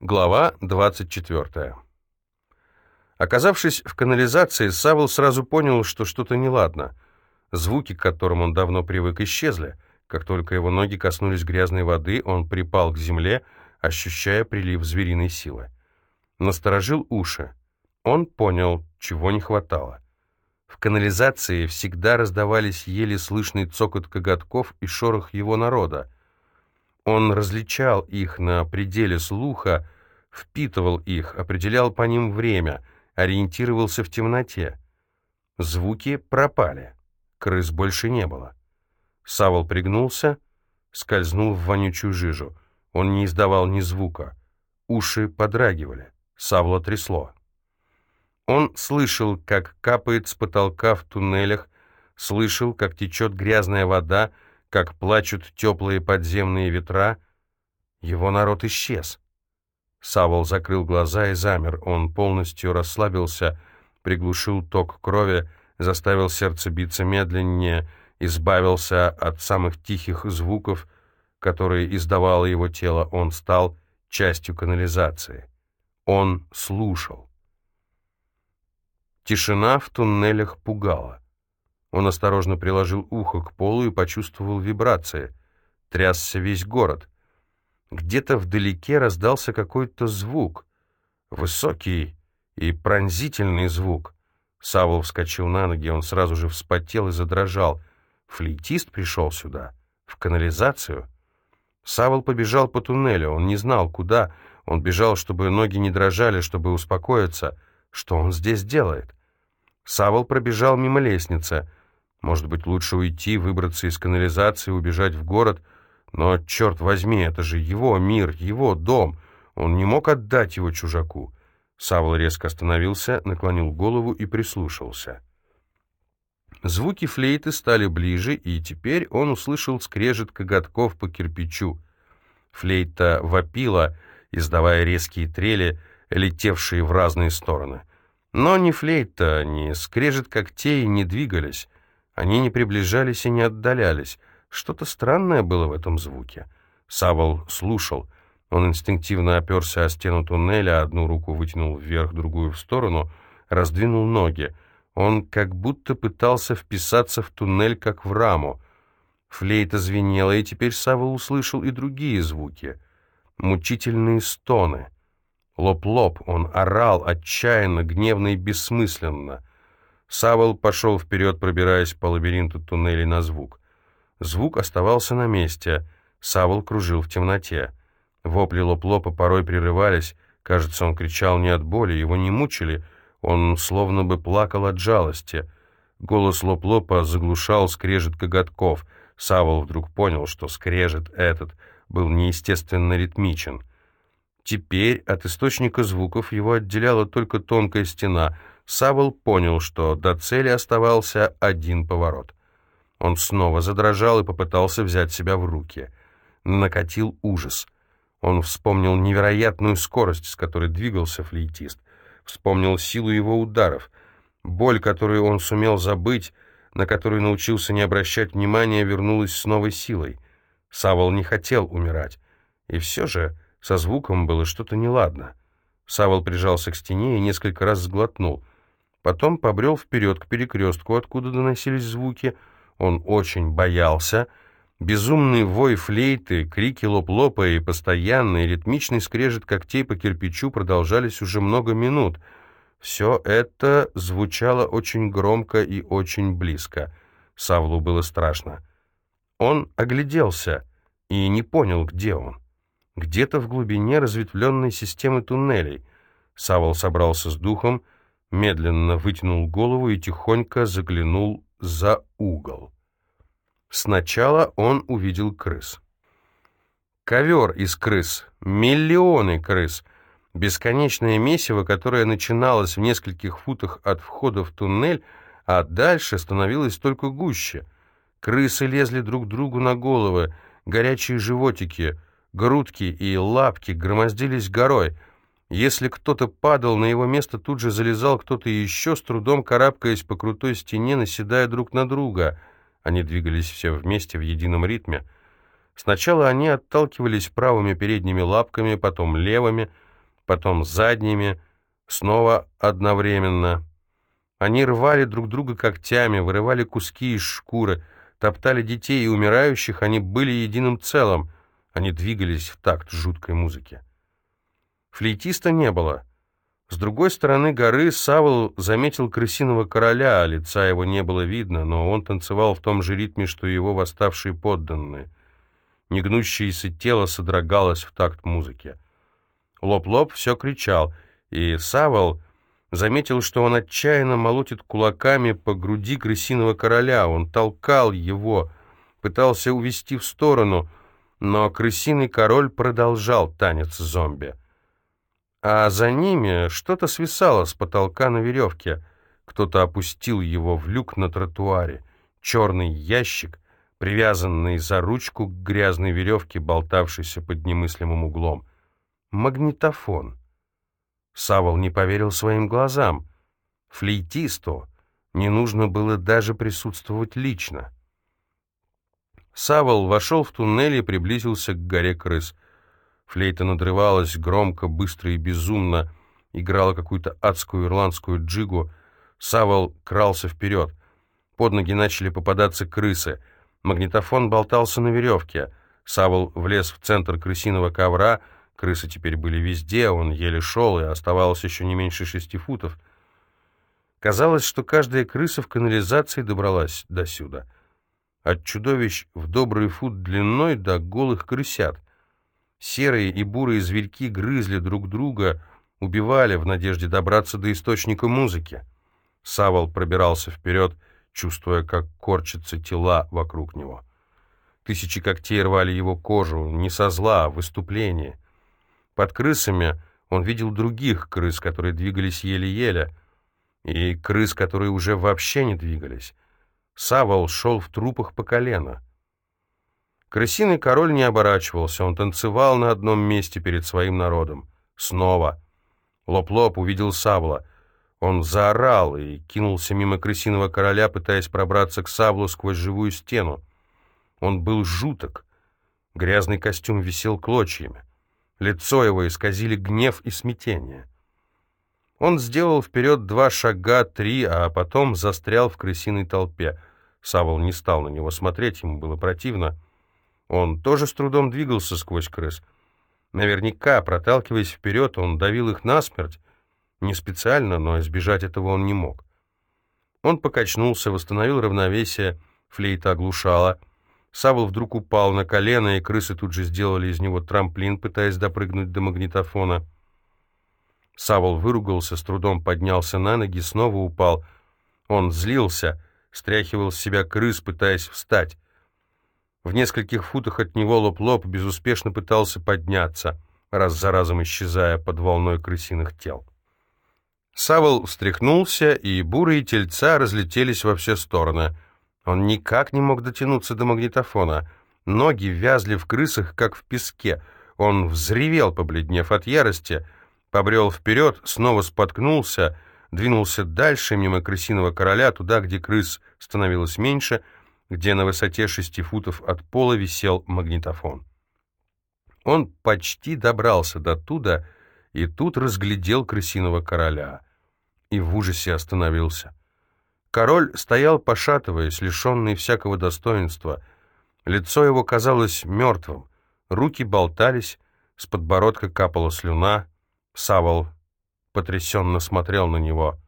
Глава 24. Оказавшись в канализации, Савл сразу понял, что что-то неладно. Звуки, к которым он давно привык, исчезли. Как только его ноги коснулись грязной воды, он припал к земле, ощущая прилив звериной силы. Насторожил уши. Он понял, чего не хватало. В канализации всегда раздавались еле слышный цокот коготков и шорох его народа. Он различал их на пределе слуха, впитывал их, определял по ним время, ориентировался в темноте. Звуки пропали. Крыс больше не было. Савол пригнулся, скользнул в вонючую жижу. Он не издавал ни звука. Уши подрагивали. Савла трясло. Он слышал, как капает с потолка в туннелях, слышал, как течет грязная вода, как плачут теплые подземные ветра. Его народ исчез. Савол закрыл глаза и замер. Он полностью расслабился, приглушил ток крови, заставил сердце биться медленнее, избавился от самых тихих звуков, которые издавало его тело. Он стал частью канализации. Он слушал. Тишина в туннелях пугала. Он осторожно приложил ухо к полу и почувствовал вибрации. Трясся весь город. Где-то вдалеке раздался какой-то звук. Высокий и пронзительный звук. Савол вскочил на ноги, он сразу же вспотел и задрожал. Флейтист пришел сюда, в канализацию. Савол побежал по туннелю, он не знал, куда. Он бежал, чтобы ноги не дрожали, чтобы успокоиться. Что он здесь делает? Савол пробежал мимо лестницы. Может быть, лучше уйти, выбраться из канализации, убежать в город. Но, черт возьми, это же его мир, его дом. Он не мог отдать его чужаку. Савол резко остановился, наклонил голову и прислушался. Звуки флейты стали ближе, и теперь он услышал скрежет коготков по кирпичу. Флейта вопила, издавая резкие трели, летевшие в разные стороны. Но ни флейта, ни скрежет когтей не двигались. Они не приближались и не отдалялись. Что-то странное было в этом звуке. Савол слушал. Он инстинктивно оперся о стену туннеля, одну руку вытянул вверх, другую в сторону, раздвинул ноги. Он как будто пытался вписаться в туннель, как в раму. Флейта звенела, и теперь Савл услышал и другие звуки. Мучительные стоны. Лоп-лоп, он орал отчаянно, гневно и бессмысленно. Савл пошел вперед, пробираясь по лабиринту туннелей на звук. Звук оставался на месте. Савл кружил в темноте. Вопли Лоп-Лопа порой прерывались. Кажется, он кричал не от боли, его не мучили. Он словно бы плакал от жалости. Голос Лоп-Лопа заглушал скрежет коготков. Савол вдруг понял, что скрежет этот был неестественно ритмичен. Теперь от источника звуков его отделяла только тонкая стена — Савол понял, что до цели оставался один поворот. Он снова задрожал и попытался взять себя в руки. Накатил ужас. Он вспомнил невероятную скорость, с которой двигался флейтист. Вспомнил силу его ударов. Боль, которую он сумел забыть, на которую научился не обращать внимания, вернулась с новой силой. Савол не хотел умирать. И все же со звуком было что-то неладно. Савол прижался к стене и несколько раз сглотнул — Потом побрел вперед к перекрестку, откуда доносились звуки. Он очень боялся. Безумный вой флейты, крики лоп-лопа и постоянный ритмичный скрежет когтей по кирпичу продолжались уже много минут. Все это звучало очень громко и очень близко. Савлу было страшно. Он огляделся и не понял, где он. Где-то в глубине разветвленной системы туннелей. Савол собрался с духом — медленно вытянул голову и тихонько заглянул за угол. Сначала он увидел крыс. Ковер из крыс, миллионы крыс, бесконечное месиво, которое начиналось в нескольких футах от входа в туннель, а дальше становилось только гуще. Крысы лезли друг другу на головы, горячие животики, грудки и лапки громоздились горой — если кто-то падал, на его место тут же залезал кто-то еще, с трудом карабкаясь по крутой стене, наседая друг на друга. Они двигались все вместе в едином ритме. Сначала они отталкивались правыми передними лапками, потом левыми, потом задними, снова одновременно. Они рвали друг друга когтями, вырывали куски из шкуры, топтали детей и умирающих, они были единым целым, они двигались в такт жуткой музыки. Флейтиста не было. С другой стороны горы Савол заметил крысиного короля, а лица его не было видно, но он танцевал в том же ритме, что и его восставшие подданные. Негнущееся тело содрогалось в такт музыки. Лоб-лоб все кричал, и Савол заметил, что он отчаянно молотит кулаками по груди крысиного короля. Он толкал его, пытался увести в сторону, но крысиный король продолжал танец зомби а за ними что-то свисало с потолка на веревке. Кто-то опустил его в люк на тротуаре. Черный ящик, привязанный за ручку к грязной веревке, болтавшейся под немыслимым углом. Магнитофон. Савол не поверил своим глазам. Флейтисту не нужно было даже присутствовать лично. Савол вошел в туннель и приблизился к горе крыс — Флейта надрывалась громко, быстро и безумно, играла какую-то адскую ирландскую джигу. Савол крался вперед. Под ноги начали попадаться крысы. Магнитофон болтался на веревке. Савол влез в центр крысиного ковра. Крысы теперь были везде, он еле шел, и оставалось еще не меньше шести футов. Казалось, что каждая крыса в канализации добралась до сюда. От чудовищ в добрый фут длиной до голых крысят. Серые и бурые зверьки грызли друг друга, убивали в надежде добраться до источника музыки. Савол пробирался вперед, чувствуя, как корчатся тела вокруг него. Тысячи когтей рвали его кожу, не со зла, а в выступление. Под крысами он видел других крыс, которые двигались еле-еле, и крыс, которые уже вообще не двигались. Савол шел в трупах по колено. Крысиный король не оборачивался, он танцевал на одном месте перед своим народом. Снова. Лоп-лоп увидел Савла. Он заорал и кинулся мимо крысиного короля, пытаясь пробраться к Савлу сквозь живую стену. Он был жуток. Грязный костюм висел клочьями. Лицо его исказили гнев и смятение. Он сделал вперед два шага, три, а потом застрял в крысиной толпе. Савл не стал на него смотреть, ему было противно. Он тоже с трудом двигался сквозь крыс. Наверняка, проталкиваясь вперед, он давил их насмерть. Не специально, но избежать этого он не мог. Он покачнулся, восстановил равновесие, флейта оглушала. Сабл вдруг упал на колено, и крысы тут же сделали из него трамплин, пытаясь допрыгнуть до магнитофона. Савол выругался, с трудом поднялся на ноги, снова упал. Он злился, стряхивал с себя крыс, пытаясь встать. В нескольких футах от него лоб-лоб безуспешно пытался подняться, раз за разом исчезая под волной крысиных тел. Савол встряхнулся, и бурые тельца разлетелись во все стороны. Он никак не мог дотянуться до магнитофона. Ноги вязли в крысах, как в песке. Он взревел, побледнев от ярости, побрел вперед, снова споткнулся, двинулся дальше, мимо крысиного короля, туда, где крыс становилось меньше — где на высоте шести футов от пола висел магнитофон. Он почти добрался до туда и тут разглядел крысиного короля и в ужасе остановился. Король стоял, пошатываясь, лишенный всякого достоинства. Лицо его казалось мертвым, руки болтались, с подбородка капала слюна. Савол потрясенно смотрел на него —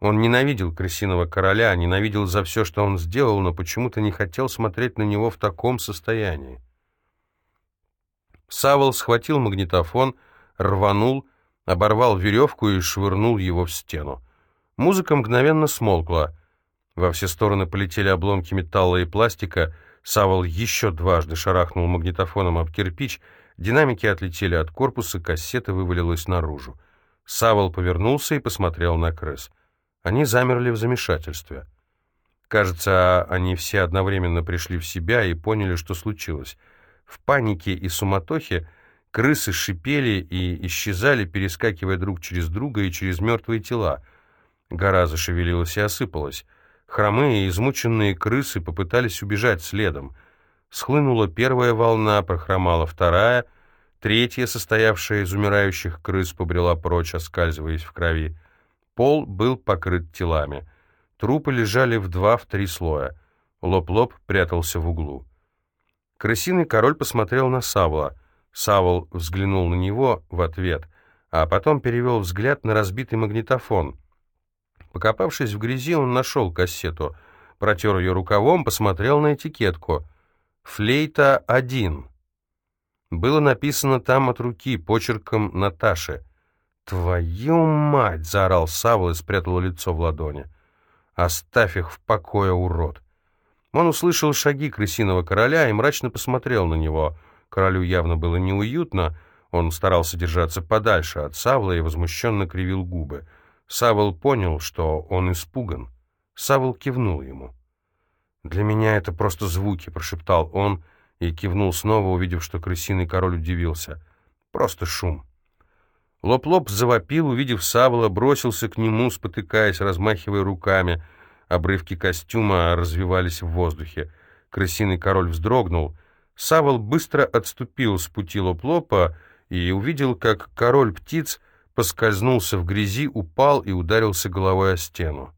он ненавидел крысиного короля, ненавидел за все, что он сделал, но почему-то не хотел смотреть на него в таком состоянии. Савол схватил магнитофон, рванул, оборвал веревку и швырнул его в стену. Музыка мгновенно смолкла. Во все стороны полетели обломки металла и пластика. Савол еще дважды шарахнул магнитофоном об кирпич. Динамики отлетели от корпуса, кассета вывалилась наружу. Савол повернулся и посмотрел на крыс. Они замерли в замешательстве. Кажется, они все одновременно пришли в себя и поняли, что случилось. В панике и суматохе крысы шипели и исчезали, перескакивая друг через друга и через мертвые тела. Гора зашевелилась и осыпалась. Хромые и измученные крысы попытались убежать следом. Схлынула первая волна, прохромала вторая. Третья, состоявшая из умирающих крыс, побрела прочь, оскальзываясь в крови. Пол был покрыт телами. Трупы лежали в два, в три слоя. Лоп-лоп прятался в углу. Крысиный король посмотрел на Савла. Савл взглянул на него в ответ, а потом перевел взгляд на разбитый магнитофон. Покопавшись в грязи, он нашел кассету, протер ее рукавом, посмотрел на этикетку. «Флейта 1». Было написано там от руки, почерком Наташи. «Твою мать!» — заорал Савл и спрятал лицо в ладони. «Оставь их в покое, урод!» Он услышал шаги крысиного короля и мрачно посмотрел на него. Королю явно было неуютно, он старался держаться подальше от Савла и возмущенно кривил губы. Савл понял, что он испуган. Савл кивнул ему. «Для меня это просто звуки», — прошептал он и кивнул снова, увидев, что крысиный король удивился. «Просто шум». Лоп-лоп завопил, увидев Савла, бросился к нему, спотыкаясь, размахивая руками — Обрывки костюма развевались в воздухе. Крысиный король вздрогнул. Савл быстро отступил с пути лоп-лопа и увидел, как король птиц поскользнулся в грязи, упал и ударился головой о стену.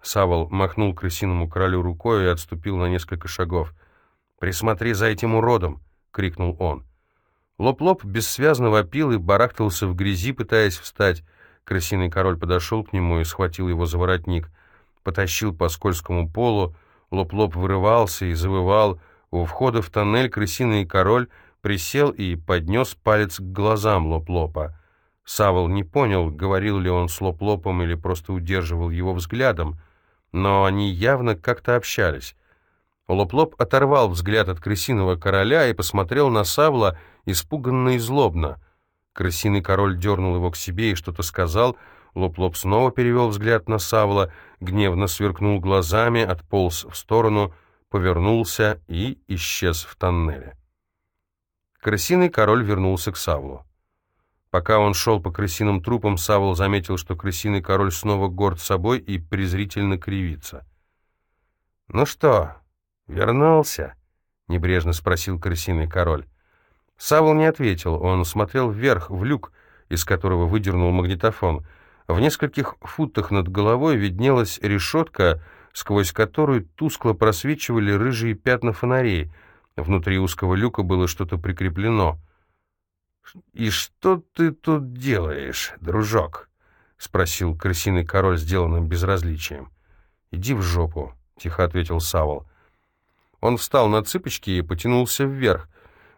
Савл махнул крысиному королю рукой и отступил на несколько шагов. «Присмотри за этим уродом!» — крикнул он. Лоп-лоп бессвязно вопил и барахтался в грязи, пытаясь встать. Крысиный король подошел к нему и схватил его за воротник потащил по скользкому полу, лоп-лоп вырывался и завывал. У входа в тоннель крысиный король присел и поднес палец к глазам лоп-лопа. Савл не понял, говорил ли он с лоп-лопом или просто удерживал его взглядом, но они явно как-то общались. Лоп-лоп оторвал взгляд от крысиного короля и посмотрел на Савла испуганно и злобно. Крысиный король дернул его к себе и что-то сказал — Лоп-Лоп снова перевел взгляд на Савла, гневно сверкнул глазами, отполз в сторону, повернулся и исчез в тоннеле. Крысиный король вернулся к Савлу. Пока он шел по крысиным трупам, Савл заметил, что крысиный король снова горд собой и презрительно кривится. «Ну что, вернулся?» — небрежно спросил крысиный король. Савл не ответил, он смотрел вверх, в люк, из которого выдернул магнитофон — в нескольких футах над головой виднелась решетка, сквозь которую тускло просвечивали рыжие пятна фонарей. Внутри узкого люка было что-то прикреплено. «И что ты тут делаешь, дружок?» — спросил крысиный король, сделанным безразличием. «Иди в жопу», — тихо ответил Савол. Он встал на цыпочки и потянулся вверх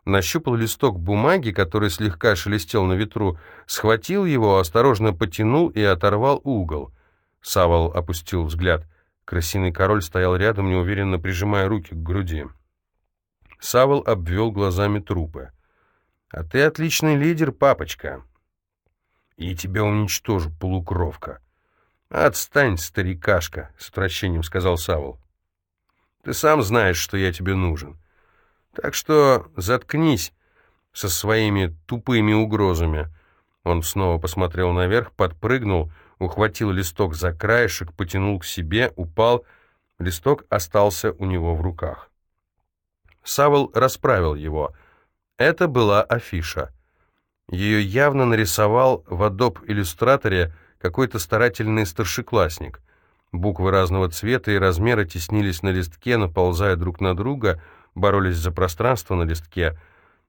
нащупал листок бумаги, который слегка шелестел на ветру, схватил его, осторожно потянул и оторвал угол. Савол опустил взгляд. Красиный король стоял рядом, неуверенно прижимая руки к груди. Савол обвел глазами трупы. «А ты отличный лидер, папочка!» «И тебя уничтожу, полукровка!» «Отстань, старикашка!» — с отвращением сказал Савол. «Ты сам знаешь, что я тебе нужен. Так что заткнись со своими тупыми угрозами. Он снова посмотрел наверх, подпрыгнул, ухватил листок за краешек, потянул к себе, упал. Листок остался у него в руках. Савол расправил его. Это была афиша. Ее явно нарисовал в Adobe иллюстраторе какой-то старательный старшеклассник. Буквы разного цвета и размера теснились на листке, наползая друг на друга — боролись за пространство на листке.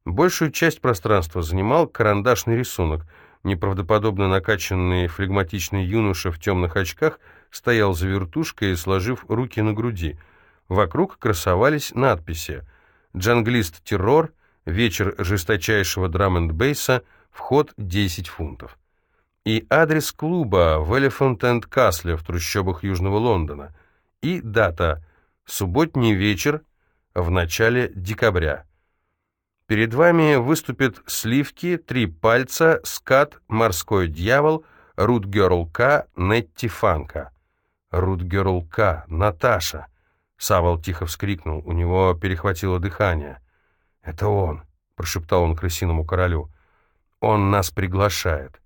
Большую часть пространства занимал карандашный рисунок. Неправдоподобно накачанный флегматичный юноша в темных очках стоял за вертушкой, сложив руки на груди. Вокруг красовались надписи «Джанглист террор», «Вечер жесточайшего драм-энд-бейса», «Вход 10 фунтов» и адрес клуба в Elephant and Castle в трущобах Южного Лондона, и дата «Субботний вечер, в начале декабря. Перед вами выступят сливки, три пальца, скат, морской дьявол, Рутгерл К, Нетти Фанка. Рутгерл К, Наташа. Савол тихо вскрикнул, у него перехватило дыхание. «Это он», — прошептал он крысиному королю. «Он нас приглашает».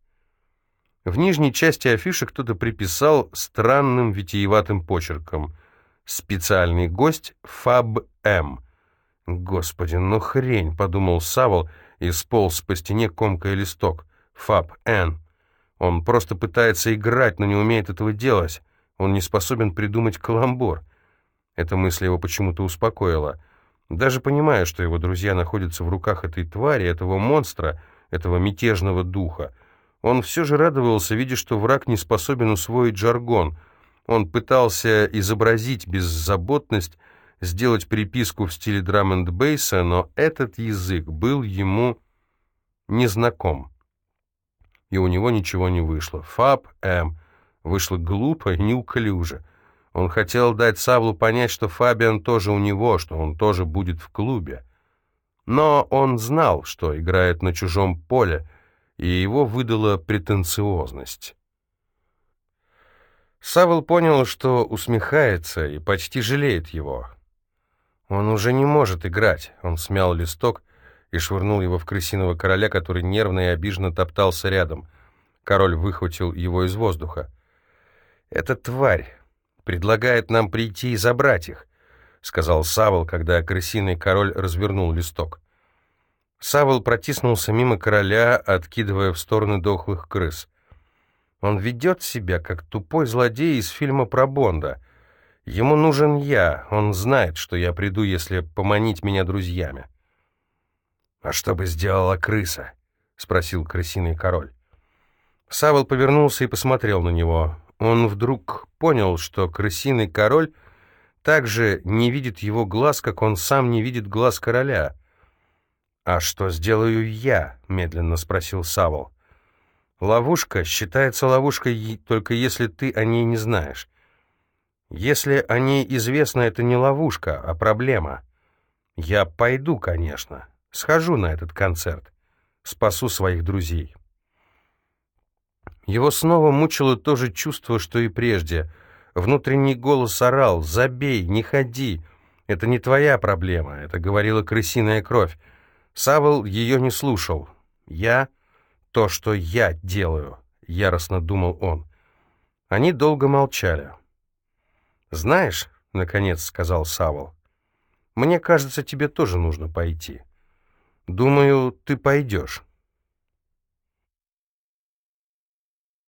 В нижней части афиши кто-то приписал странным витиеватым почерком — Специальный гость Фаб М. Господи, ну хрень, подумал Савол и сполз по стене, комкая листок. Фаб, Н. Он просто пытается играть, но не умеет этого делать. Он не способен придумать каламбур. Эта мысль его почему-то успокоила. Даже понимая, что его друзья находятся в руках этой твари, этого монстра, этого мятежного духа, он все же радовался, видя, что враг не способен усвоить жаргон. Он пытался изобразить беззаботность, сделать приписку в стиле драм энд бейса, но этот язык был ему незнаком. И у него ничего не вышло. Фаб М вышло глупо и неуклюже. Он хотел дать Савлу понять, что Фабиан тоже у него, что он тоже будет в клубе. Но он знал, что играет на чужом поле, и его выдала претенциозность. Савл понял, что усмехается и почти жалеет его. Он уже не может играть. Он смял листок и швырнул его в крысиного короля, который нервно и обиженно топтался рядом. Король выхватил его из воздуха. «Эта тварь предлагает нам прийти и забрать их», — сказал Савол, когда крысиный король развернул листок. Савол протиснулся мимо короля, откидывая в стороны дохлых крыс. Он ведет себя, как тупой злодей из фильма про Бонда. Ему нужен я, он знает, что я приду, если поманить меня друзьями. «А что бы сделала крыса?» — спросил крысиный король. Савол повернулся и посмотрел на него. Он вдруг понял, что крысиный король также не видит его глаз, как он сам не видит глаз короля. «А что сделаю я?» — медленно спросил Савол. «Ловушка считается ловушкой только если ты о ней не знаешь. Если о ней известно, это не ловушка, а проблема. Я пойду, конечно, схожу на этот концерт, спасу своих друзей». Его снова мучило то же чувство, что и прежде. Внутренний голос орал «Забей, не ходи! Это не твоя проблема!» Это говорила крысиная кровь. Савол ее не слушал. «Я — то, что я делаю», — яростно думал он. Они долго молчали. «Знаешь, — наконец сказал Савол, — мне кажется, тебе тоже нужно пойти. Думаю, ты пойдешь».